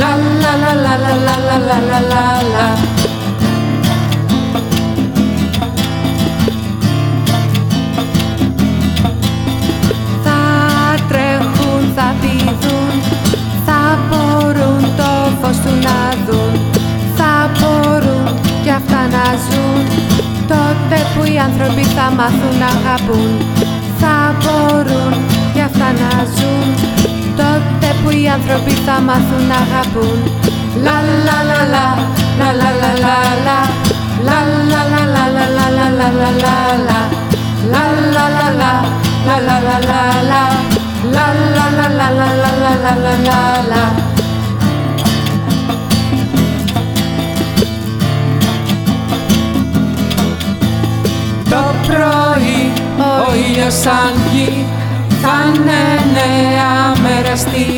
λα λα λα λα λα λα λα λα λα λα λα Θα τρέχουν, θα πηδούν, θα μπορούν το φως του να δουν. Θα μπορούν κι αυτά να ζουν. Τότε που οι άνθρωποι θα μάθουν να αγαπούν. Θα μπορούν κι αυτά να ζουν. τότε που οι άνθρωποι θα μάθουν να αγαπούν Λα λα λα λα λα λα λα λα λα λα λα λα λα λα λα λα λα λα λα La la la la la la la la la la la la la la la la la la la la Το πρωί ο ήλιος αν βγει θα είναι νέα μέρα στη γη Τα παιδιά